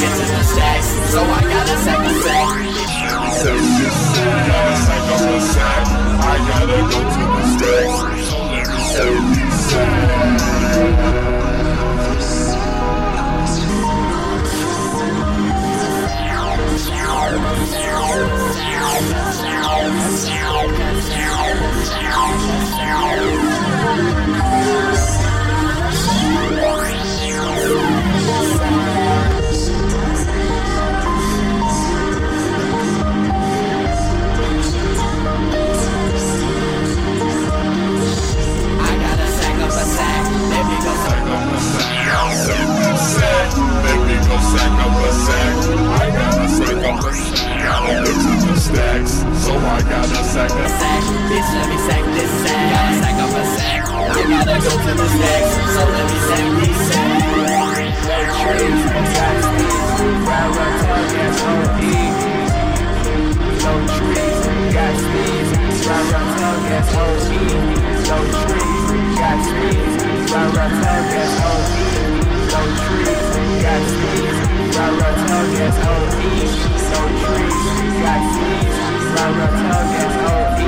pockets is the so I got a second So, I got a I gotta go to the stacks. wanna go to the next, so let me say these Red trees, tax these, railroads, podcast, No trees, got these, railroads, podcast, O.E. No trees, got these, railroads, podcast, O.E. No trees, got trees, got these, railroads, podcast, O.E.